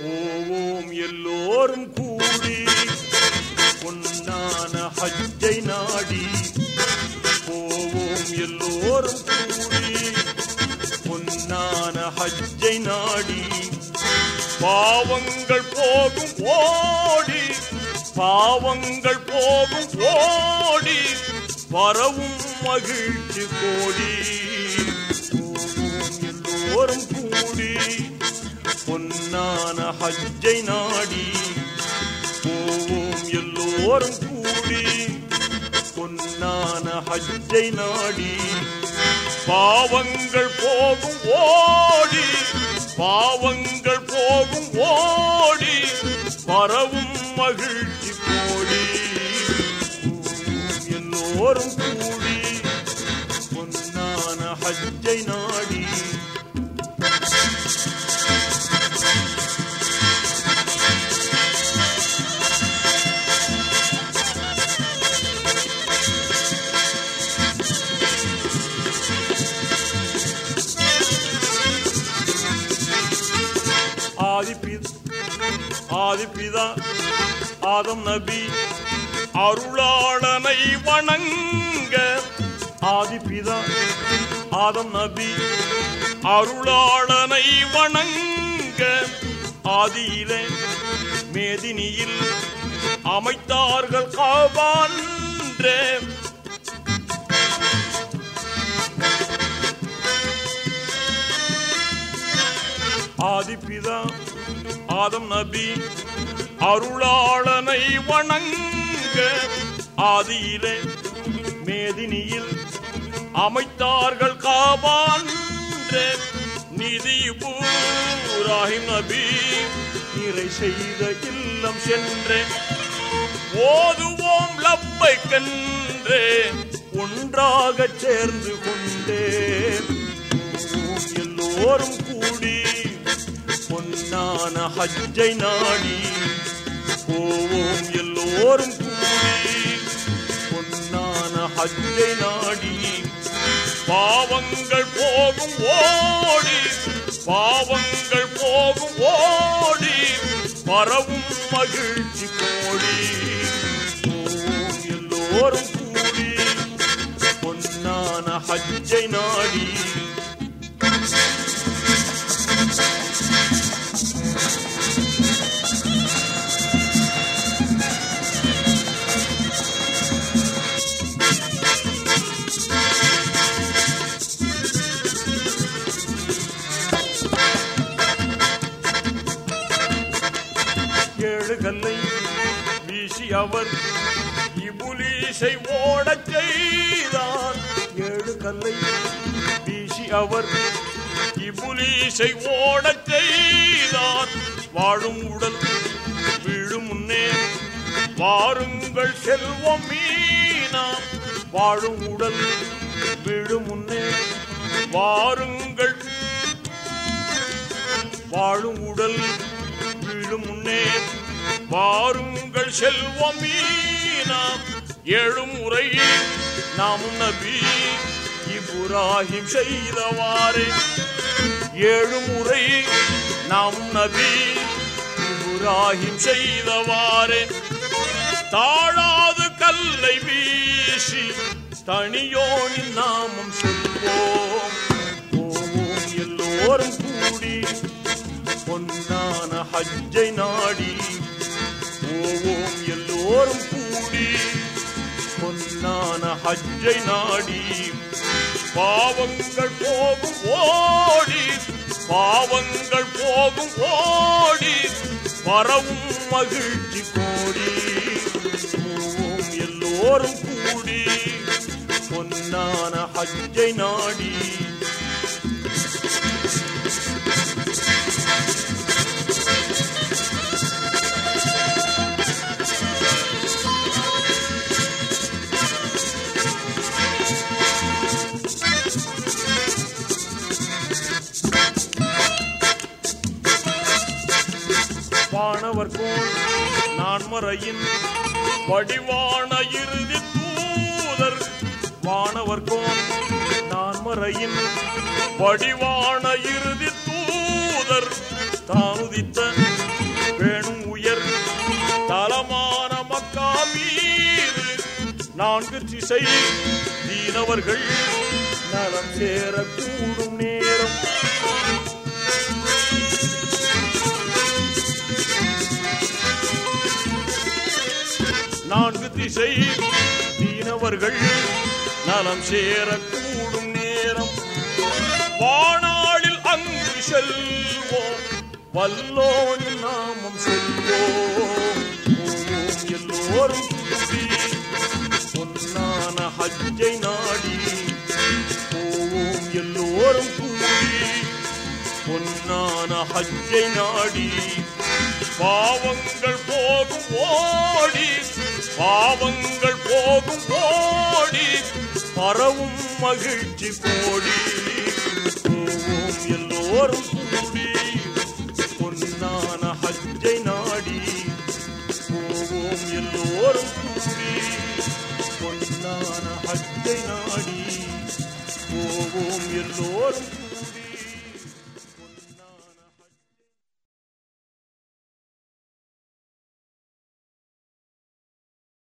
போவோம் எல்லோரும் கூடி பொன்னான ஹஜ்ஜை நாடி. போவோம் எல்லோரும் கூடி பொன்னான ஹஜ்ஜை நாடி. பாவங்கள் போகும் ஓடி பாவங்கள் போகும் ஓடி வரவும் மகிழ்ச்சி கோடி. போவோம் எல்லோரும் கூடி பொன்னான ஹஜ்ஜை நாடி போவோம் எல்லோரும் கூடி பொன்னான ஹஜ்ஜை நாடி பாவங்கள் போகும் ஓடி பாவங்கள் போகும் ஓடி பரவும் மகிழ்ச்சி போடி. போவோம் எல்லோரும் ஆதிபிதா ஆதம் நபி அருளாளனை வணங்க. ஆதிபிதா ஆதம் நபி அருளாளனை வணங்க. ஆதியிலே மேதினியில் அமைத்தார்கள் காபான்றே ஆதிபிதா ஆதம் நபி அருளாளனை வணங்க ஆதியிலே மேதினியில் அமைத்தார்கள் காபான் நிதி பூராஹிம் நபி. நிறை செய்த இல்லம் சென்றே. ஓதுவோம் லப்பை கன்றே. ஒன்றாக சேர்ந்து கொண்டே. எல்லோரும் பொன்னான ஹஜ்ஜை நாடி போவோம் எல்லோரும் கூடி. பொன்னான ஹஜ்ஜை நாடி பாவங்கள் போகும் ஓடி. பாவங்கள் போகும் ஓடி. பரவும் மகிழ்ச்சி கோடி. போவோம் எல்லோரும் கூடி. பொன்னான ஹஜ்ஜை நாடி வீசி அவர் இபுலீசை ஓடச் செய்தான். ஏழு கல்லை வீசி அவர் இபுலீசை ஓடச் செய்தார் வாழும் உடல் வீழும் முன்னே வாருங்கள் செல்வம் மீனாம். வாழும் உடல் வீழும் முன்னே வாருங்கள். வாழும் உடல் வீழும் முன்னே வாருங்கள் செல்வம் மீனாம் எழும் முறை நாம் நபி இப்ராஹிம் செய்தவாறு. ஏழு முறை நாம் நபி இப்ராஹிம் செய்தவாறு. தாழாது கல்லை வீசி தனியோனின் நாமம் சொல்வோம். போவோம் எல்லோரும் கூடி பொன்னான ஹஜ்ஜை நாடி அனைவரும் கூடி பொன்னான ஹஜ்ஜை நாடி பாவங்கள் போகும் ஓடி பாவங்கள் போகும் ஓடி வரவும் மகிழ்ச்சி கோடி. எல்லோரும் கூடி பொன்னான ஹஜ்ஜை நாடி பாணவர் கோள் நான் முறையின் வடிவான இறுதி தூதர். வானவர் கோள் நான் முறையின் வடிவான இறுதி தூதர். தானுதித்த வேணும் உயர் தலமான மக்கா மீது நான்கு திசை தீனவர்கள் நலம் சேரக்கூடும் நேரம். நான்கு திசை தீனவர்கள் நலம் சேரக்கூடும் நேரம். வானாளில் அங்கு செல்வோம் வல்லோனின் நாமம் செல்வோம். எல்லோரும் பொன்னான ஹஜ்ஜை நாடி போவோம் எல்லோரும் கூடி பொன்னான ஹஜ்ஜை நாடி பாவங்கள் போகும் ஓடி பாவங்கள் போகும் ஓடி பரவும் மகிழ்ச்சி கோடி. போவோம் எல்லோரும் கூடி பொன்னான ஹஜ்ஜை நாடி. போவோம் எல்லோரும் கூடி பொன்னான ஹஜ்ஜை நாடி. போவோம் எல்லோரும் கூடி